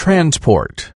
transport.